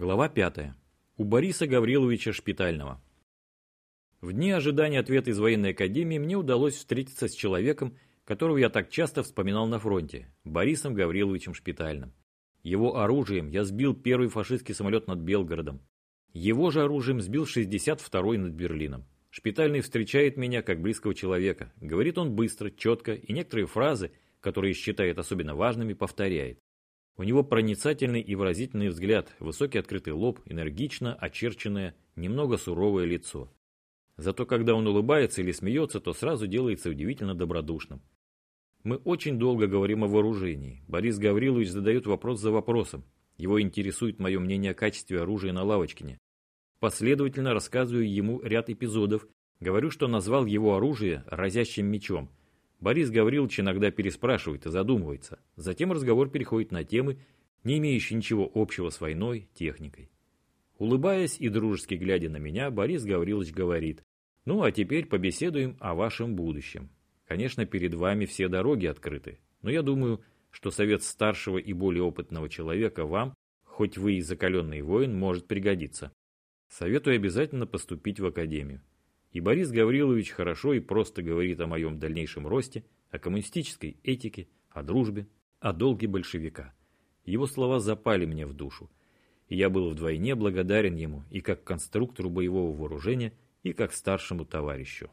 Глава 5. У Бориса Гавриловича Шпитального. В дни ожидания ответа из военной академии мне удалось встретиться с человеком, которого я так часто вспоминал на фронте, Борисом Гавриловичем Шпитальным. Его оружием я сбил первый фашистский самолет над Белгородом. Его же оружием сбил 62-й над Берлином. Шпитальный встречает меня как близкого человека. Говорит он быстро, четко и некоторые фразы, которые считает особенно важными, повторяет. У него проницательный и выразительный взгляд, высокий открытый лоб, энергично очерченное, немного суровое лицо. Зато когда он улыбается или смеется, то сразу делается удивительно добродушным. Мы очень долго говорим о вооружении. Борис Гаврилович задает вопрос за вопросом. Его интересует мое мнение о качестве оружия на Лавочкине. Последовательно рассказываю ему ряд эпизодов, говорю, что назвал его оружие разящим мечом, Борис Гаврилович иногда переспрашивает и задумывается. Затем разговор переходит на темы, не имеющие ничего общего с войной, техникой. Улыбаясь и дружески глядя на меня, Борис Гаврилович говорит, «Ну, а теперь побеседуем о вашем будущем. Конечно, перед вами все дороги открыты, но я думаю, что совет старшего и более опытного человека вам, хоть вы и закаленный воин, может пригодиться. Советую обязательно поступить в академию. И Борис Гаврилович хорошо и просто говорит о моем дальнейшем росте, о коммунистической этике, о дружбе, о долге большевика. Его слова запали мне в душу. И я был вдвойне благодарен ему и как конструктору боевого вооружения, и как старшему товарищу.